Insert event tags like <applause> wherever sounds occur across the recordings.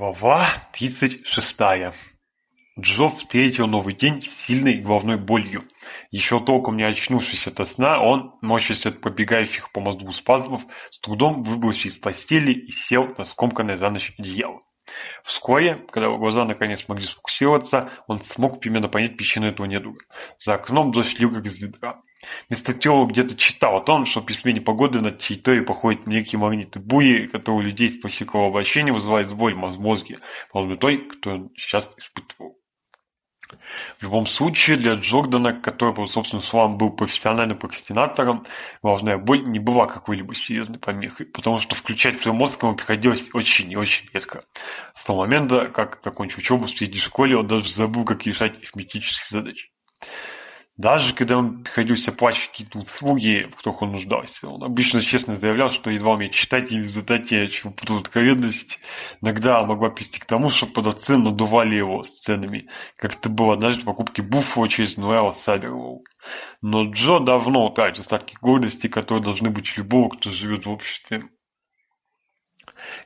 Вова тридцать шестая. Джо встретил новый день с сильной головной болью. Еще толком не очнувшись от сна, он, морщась от побегающих по мозгу спазмов, с трудом выбрался из постели и сел на скомканное за ночь одеяло. Вскоре, когда его глаза наконец смогли сфокусироваться, он смог примерно понять причину этого недуга. За окном дождь лил как из ведра. Вместо тела где-то читал о том, что при смене погоды на территории проходят некие магниты буи, которые у людей с плохим обращением вызывают сбой в мозге, подобный той, кто сейчас испытывал. В любом случае, для Джордана, который, по собственным словам, был профессиональным прокрастинатором, главная боль не была какой-либо серьезной помехой, потому что включать свой мозг ему приходилось очень и очень редко. С того момента, как закончил учебу в средней школе, он даже забыл, как решать арифметические задачи. Даже когда он приходил все плачет услуги, в которых он нуждался, он обычно честно заявлял, что едва умеет читать или задать чего потом откровенность иногда могла привести к тому, что продавцы надували его с ценами, как это было однажды в покупке Буффало через Нуэла Сабервоу. Но Джо давно утратил остатки гордости, которые должны быть любого, кто живет в обществе.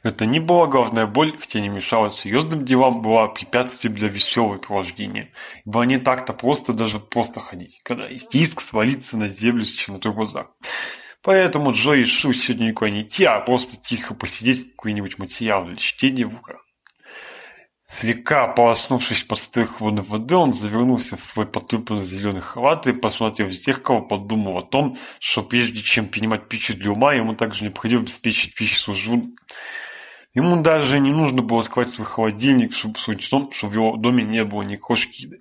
Это не была главная боль, хотя не мешала серьезным делам, была препятствием для веселого провождения, было не так-то просто даже просто ходить, когда есть риск свалиться на землю с чернотой глаза. Поэтому Джо решил сегодня никуда не идти, а просто тихо посидеть какой-нибудь материал или чтение в руках. Слегка полоснувшись под стряху воды, он завернулся в свой потрепанный зеленый халат и посмотрел в зеркало, подумал о том, что прежде чем принимать пищу для ума, ему также необходимо обеспечить пищу службу. Ему даже не нужно было открывать свой холодильник, чтобы судить о том, что в его доме не было ни крошки.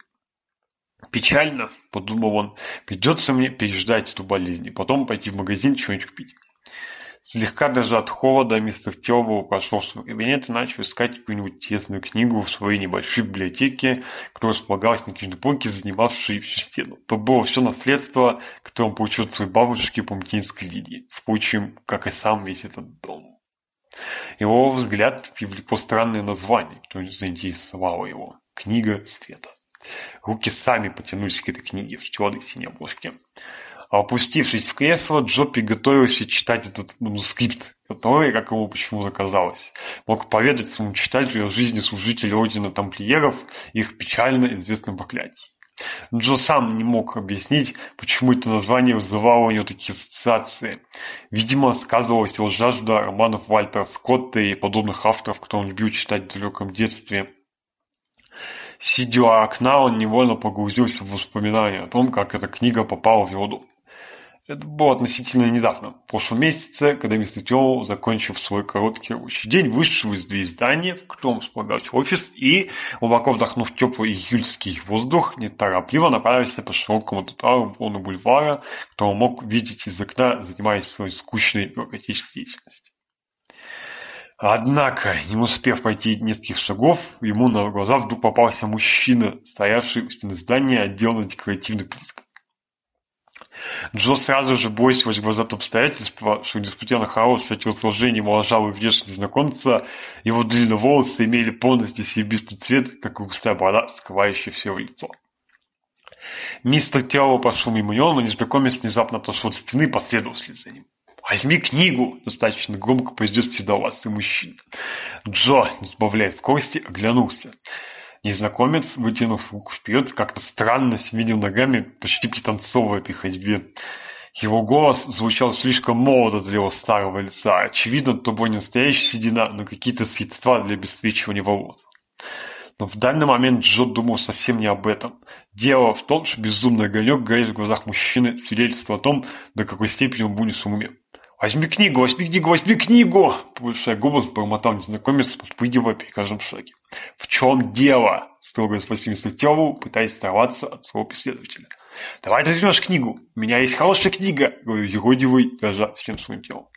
Печально, подумал он, придется мне переждать эту болезнь и потом пойти в магазин чего-нибудь купить слегка даже от холода местных тел был пошел в свой кабинет и начал искать какую-нибудь тесную книгу в своей небольшой библиотеке, которая располагалась на книжной полке, занимавшей всю стену. То было все наследство, которое он получил от своей бабушки по материнской линии. Впрочем, как и сам весь этот дом. Его взгляд привлекло странное название, которое заинтересовало его. «Книга света». Руки сами потянулись к этой книге в черной синей обложке опустившись в кресло, Джоппи готовился читать этот манускрипт, который, как ему почему-то казалось, мог поведать своему читателю о жизни служителей Ордена Тамплиеров и их печально известном проклятии. Джо сам не мог объяснить, почему это название вызывало у него такие ассоциации. Видимо, сказывалась его жажда романов Вальтера Скотта и подобных авторов, которые он любил читать в далеком детстве. Сидя у окна, он невольно погрузился в воспоминания о том, как эта книга попала в его дом. Это было относительно недавно, в прошлом когда мистер Мистетел, закончив свой короткий рабочий день, вышел из издания, в котором располагался офис, и, глубоко вдохнув теплый июльский воздух, неторопливо направился по широкому тротуару в полну бульвара, которого мог видеть из окна, занимаясь своей скучной бюрократической деятельностью. Однако, не успев пройти нескольких шагов, ему на глаза вдруг попался мужчина, стоявший у стены здания отдела декоративной политики. Джо сразу же, бросил бойся возгрозат обстоятельства, что, несмотря на хаос телосложения моложавой внешне знакомца, его длинные волосы имели полностью серебристый цвет, как и густая борода, скрывающая все лицо. Мистер Тяо пошел мимо него, но незнакомец внезапно отошел от стены и последовал вслед за ним. «Возьми книгу!» – достаточно громко произнес седовласый мужчина. Джо, не сбавляя скорости, оглянулся. Незнакомец, вытянув руку вперед, как-то странно сведил ногами, почти пританцовывая при ходьбе. Его голос звучал слишком молодо для его старого лица. Очевидно, то была не настоящая седина, но какие-то средства для обесцвечивания волос. Но в данный момент Джо думал совсем не об этом. Дело в том, что безумный огонек горит в глазах мужчины, свидетельство о том, до какой степени он был не сумел. Возьми книгу, возьми книгу, возьми книгу! Повышая голос, бормотал незнакомец, подпрыгивая при каждом шаге. «В чем дело?» – строго спросил Сытеву, пытаясь оторваться от своего преследователя. «Давай ты возьмешь книгу. У меня есть хорошая книга», – говорю Еродивый, дрожа всем своим телом.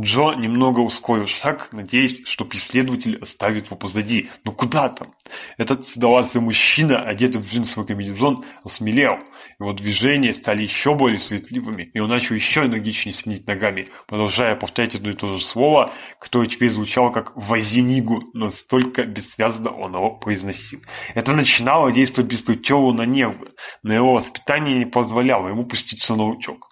Джо немного ускорил шаг, надеясь, что преследователь оставит его позади. Но куда там? Этот седовласый мужчина, одетый в джинсовый комбинезон, осмелел. Его движения стали еще более суетливыми, и он начал еще энергичнее сменить ногами, продолжая повторять одно и то же слово, которое теперь звучало как «возинигу», настолько бессвязно он его произносил. Это начинало действовать Бестутеву на нервы, но его воспитание не позволяло ему пуститься на утек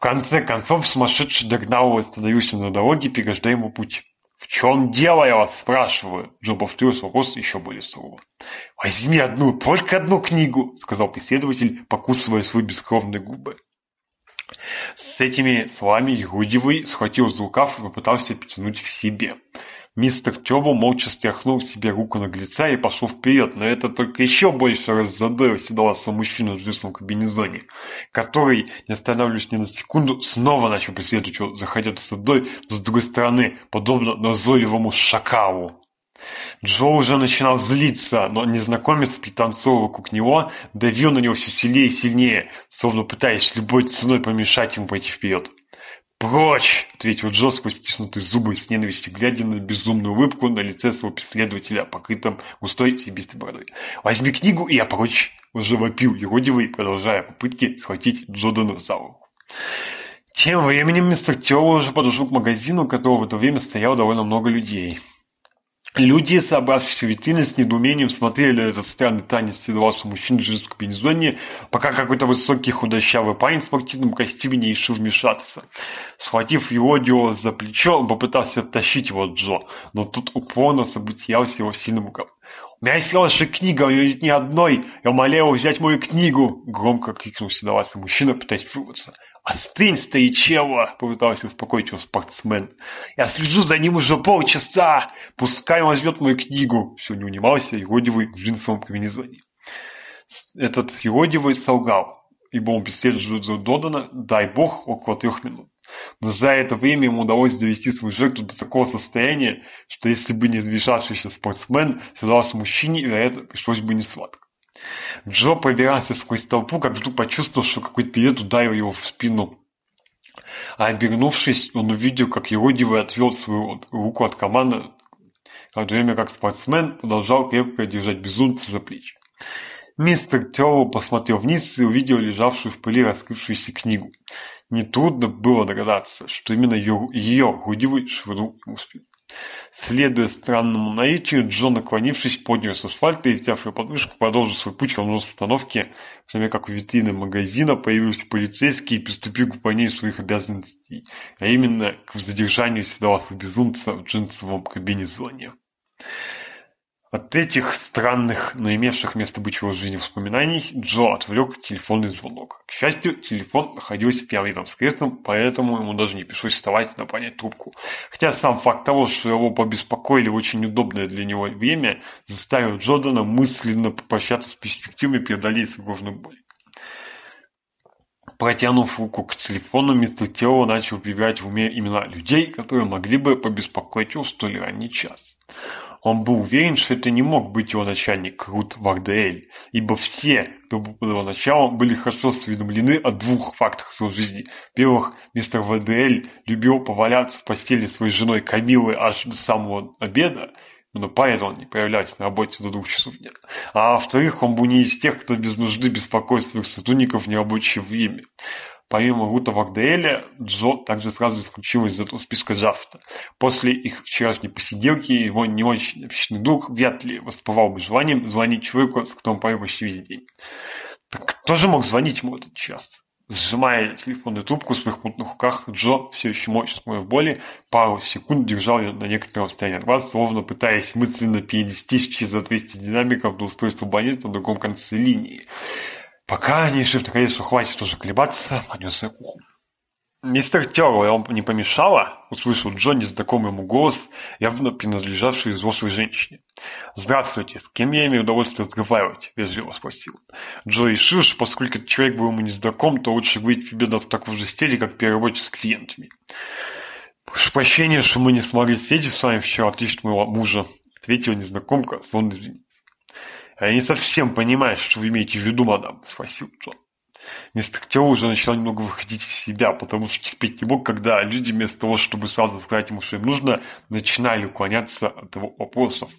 конце концов сумасшедший догнал остановился на дороге, переждая ему путь. «В чем дело, я вас спрашиваю?» Джо повторил вопрос еще более сурово. «Возьми одну, только одну книгу!» — сказал преследователь, покусывая свои бескровные губы. С этими словами Юдивый схватил за рукав и попытался потянуть к себе. Мистер Тёба молча стряхнул себе руку наглеца и пошел вперед, но это только еще больше раззадорил седовался мужчину в жирном кабинезоне, который, не останавливаясь ни на секунду, снова начал преследовать его, заходя за садой с другой стороны, подобно назойливому шакалу. Джо уже начинал злиться, но незнакомец, пританцовывая вокруг него, давил на него все сильнее и сильнее, словно пытаясь любой ценой помешать ему пойти вперед. Прочь! — ответил Джо сквозь стиснутые зубы с ненавистью, глядя на безумную улыбку на лице своего преследователя, покрытом густой себистой бородой. — Возьми книгу, и я прочь! — уже вопил юродивый, продолжая попытки схватить Джодана за руку. Тем временем мистер Тео уже подошел к магазину, у которого в это время стояло довольно много людей. Люди, собравшиеся в витрины, с недоумением смотрели этот странный танец седовласого мужчин в женском пензоне, пока какой-то высокий худощавый парень в спортивном костюме не решил вмешаться. Схватив его Дио за плечо, он попытался оттащить его от Джо, но тут упорно сопротивлялся его сильным углом. «У меня есть ваша книга, у нее нет ни одной! Я умоляю его взять мою книгу!» — громко крикнул седовласый мужчина, пытаясь вырваться. Остынь ты, чела!» — попытался успокоить его спортсмен. «Я слежу за ним уже полчаса! Пускай он возьмет мою книгу!» Все не унимался Иродивый в джинсовом комбинезоне. Этот Иродивый солгал, ибо он беседует за Додана, дай бог, около трех минут. Но за это время ему удалось довести свою жертву до такого состояния, что если бы не вмешавшийся спортсмен, сражался мужчине, вероятно, пришлось бы несладко. Джо, пробирался сквозь толпу, как вдруг почувствовал, что какой-то перед ударил его в спину. А обернувшись, он увидел, как Еродивый отвел свою руку от команды, а то время как спортсмен продолжал крепко держать безумца за плечи. Мистер Тёрл посмотрел вниз и увидел лежавшую в пыли раскрывшуюся книгу. Нетрудно было догадаться, что именно ее, ее Рудивый швырнул ему спину. Следуя странному наитию, Джон, наклонившись, поднял с асфальта и, взяв ее подмышку, продолжил свой путь к нужной остановке, в то время как в витрины магазина появился полицейский и приступил к выполнению своих обязанностей, а именно к задержанию седовласого безумца в джинсовом кабинезоне. А От этих странных, но имевших место быть его жизни воспоминаний, Джо отвлек телефонный звонок. К счастью, телефон находился рядом с креслом, поэтому ему даже не пришлось вставать на понять трубку. Хотя сам факт того, что его побеспокоили в очень удобное для него время, заставил Джордана мысленно попрощаться с перспективами преодолеть сложную боль. Протянув руку к телефону, Метлотео начал перебирать в уме имена людей, которые могли бы побеспокоить его в столь ранний час. Он был уверен, что это не мог быть его начальник Рут Вардель, ибо все, кто был под его началом, были хорошо осведомлены о двух фактах своей жизни. Во-первых, мистер Вардель любил поваляться в постели своей женой Камилы аж до самого обеда, но поэтому он не появлялся на работе до двух часов дня. А во-вторых, он был не из тех, кто без нужды беспокоит своих сотрудников в нерабочее время помимо Гутова ГДЛ, Джо также сразу исключилось из этого списка Жафта. После их вчерашней посиделки его не очень офисный дух вряд ли воспывал бы желанием звонить человеку, с которым помощь весь день. Так кто же мог звонить ему этот час? Сжимая телефонную трубку в своих мутных руках, Джо, все еще мощно в боли, пару секунд держал ее на некотором расстоянии от вас, словно пытаясь мысленно перенестись через отвести динамиков до устройства абонента на другом конце линии. Пока они шли в наконец ухватит тоже колебаться, <laughs> понес я кухню. Мистер Терл, вам не помешало? Услышал Джонни знакомый ему голос, явно принадлежавший взрослой женщине. «Здравствуйте, с кем я имею удовольствие разговаривать?» – вежливо спросил. Джо решил, что поскольку человек был ему незнаком, то лучше быть беда в таком же стиле, как при работе с клиентами. «Прошу прощения, что мы не смогли встретить с вами вчера отличного мужа», – ответила незнакомка, словно извинить. Я не совсем понимаю, что вы имеете в виду, мадам, спросил Джон. Мистер Тео уже начал немного выходить из себя, потому что терпеть не мог, когда люди вместо того, чтобы сразу сказать ему, что им нужно, начинали уклоняться от его вопросов.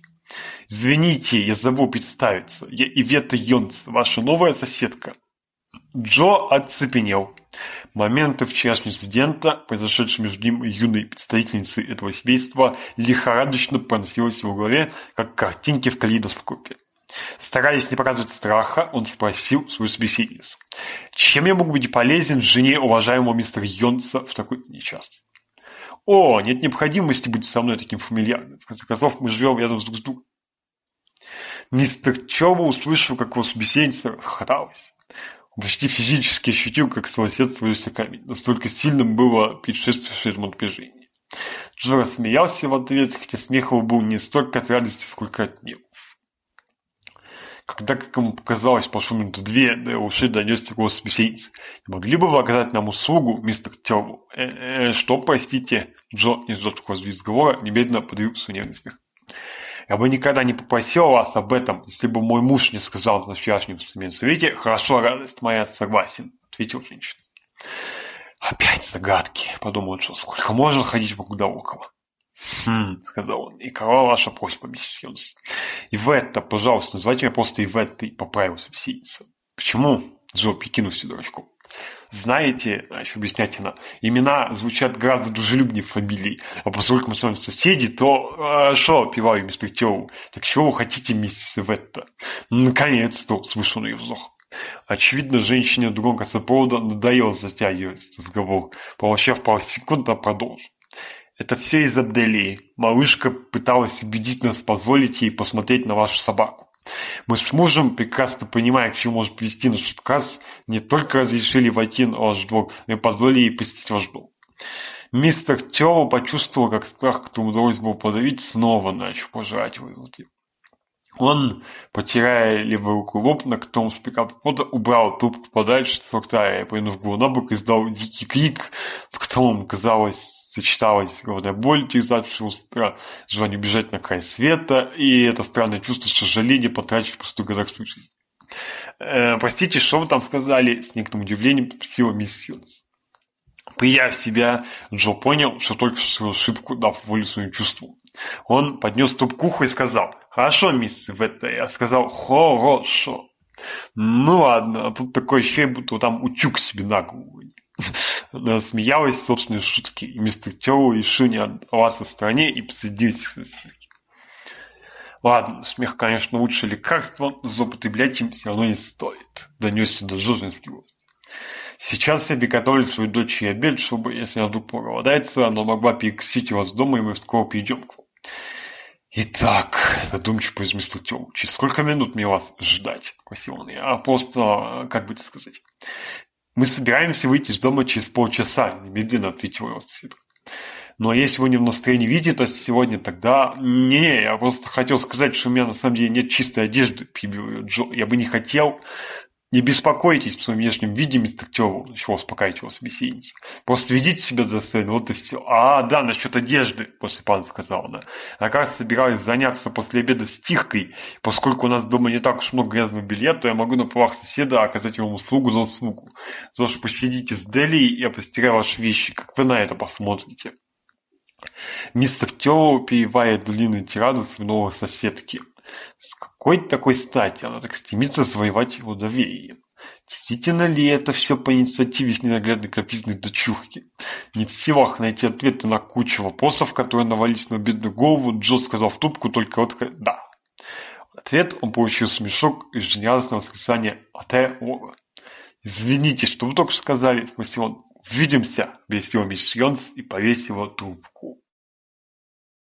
«Извините, я забыл представиться. Я Ивета Йонс, ваша новая соседка». Джо оцепенел. Моменты вчерашнего инцидента, произошедшего между ним и юной представительницей этого семейства, лихорадочно проносились в голове, как картинки в калейдоскопе. Стараясь не показывать страха, он спросил свою собеседницу, «Чем я могу быть полезен жене уважаемого мистера Йонса в такой несчастье?» «О, нет необходимости быть со мной таким фамильярным. В конце концов, мы живем рядом с друг с другом». Мистер Чоба услышал, как его собеседница расхоталась. Он почти физически ощутил, как сосед свою камень. Настолько сильным было предшествующее этому движение. Джо рассмеялся в ответ, хотя смех его был не столько от радости, сколько от него когда, как ему показалось прошло минуту две, да, уши донесся голос собеседницы. «Не могли бы вы оказать нам услугу, мистер Тервул?» э -э -э, «Что, простите?» Джо, не сдавшись разговора, немедленно подавился нервный смех. Я бы никогда не попросил вас об этом, если бы мой муж не сказал на вчерашнем семейном совете «Хорошо, радость моя, согласен», — ответил женщина. «Опять загадки», — подумал Джо, — «сколько можно ходить вокруг да около?» «Хм», — сказал он, — «и какова ваша просьба, миссис Йонс?» Иветта, пожалуйста, называйте меня просто Иветта, и поправился псиница. Почему? Зо перекинулся дурачком. Знаете, еще объяснять она, имена звучат гораздо дружелюбнее фамилий. А поскольку мы с вами соседи, то э, что, э, пиваю мистер Тёву, так чего вы хотите, мисс Иветта? Наконец-то, слышал ее вздох. Очевидно, женщине в другом конце провода надоело затягивать разговор. Помолчав пару секунд, она продолжила. Это все из-за Дели. Малышка пыталась убедить нас позволить ей посмотреть на вашу собаку. Мы с мужем, прекрасно понимая, к чему может привести наш отказ, не только разрешили войти на ваш двор, но и позволили ей посетить ваш дом. Мистер Чова почувствовал, как страх, который удалось было подавить, снова начал пожирать выводы. Он, потирая левую руку лоб, на котором спика пода убрал труп подальше с рта, и, повернув голову на бок, издал дикий крик, в котором, казалось, сочеталось главное боль через запись устра, желание бежать на край света, и это странное чувство сожаления потрачив пустую городскую жизнь. Э, простите, что вы там сказали, с некоторым удивлением спросила мисс Хьюз. Прияв себя, Джо понял, что только что свою ошибку дав волю своим чувству. Он поднес трубку и сказал «Хорошо, мисс Ветта», я сказал «Хорошо». Ну ладно, а тут такое ощущение, будто там утюг себе на голову смеялась собственной шутки, и мистер Чоу еще не отдалась на стороне и присоединилась Ладно, смех, конечно, лучше лекарства но злоупотреблять им все равно не стоит. Донесся до жирности голос. Сейчас я приготовлю свою дочь и обед, чтобы, если она вдруг проголодается, она могла перекусить вас дома, и мы скоро придем к вам. Итак, задумчиво произмыслил Тём, через сколько минут мне вас ждать? Спросил он. Я а просто, как бы это сказать, мы собираемся выйти из дома через полчаса, немедленно ответил Росфит. Но если вы не в настроении видеть сегодня, тогда... Не, я просто хотел сказать, что у меня на самом деле нет чистой одежды, перебил ее Джо. Я бы не хотел не беспокойтесь в своем внешнем виде вместо чего успокаивать его собеседница. Просто ведите себя за цель, вот и все. А, да, насчет одежды, после пан сказала она. Она, кажется, собиралась заняться после обеда стиркой. Поскольку у нас дома не так уж много грязного белья, то я могу на правах соседа оказать ему услугу за услугу. За что посидите с Дели, я постираю ваши вещи, как вы на это посмотрите. Мистер Тёва перевает длинную тираду своего соседки – с какой такой стати она так стремится завоевать его доверие? Действительно ли это все по инициативе их ненаглядной капризной дочурки? Не в силах найти ответы на кучу вопросов, которые навалились на бедную голову, Джо сказал в трубку только вот «да». В ответ он получил смешок из жизнерадостное восклицание «Атэ Уоррен». «Извините, что вы только что сказали?» – спросил он. «Увидимся!» – объяснил мисс и повесил трубку.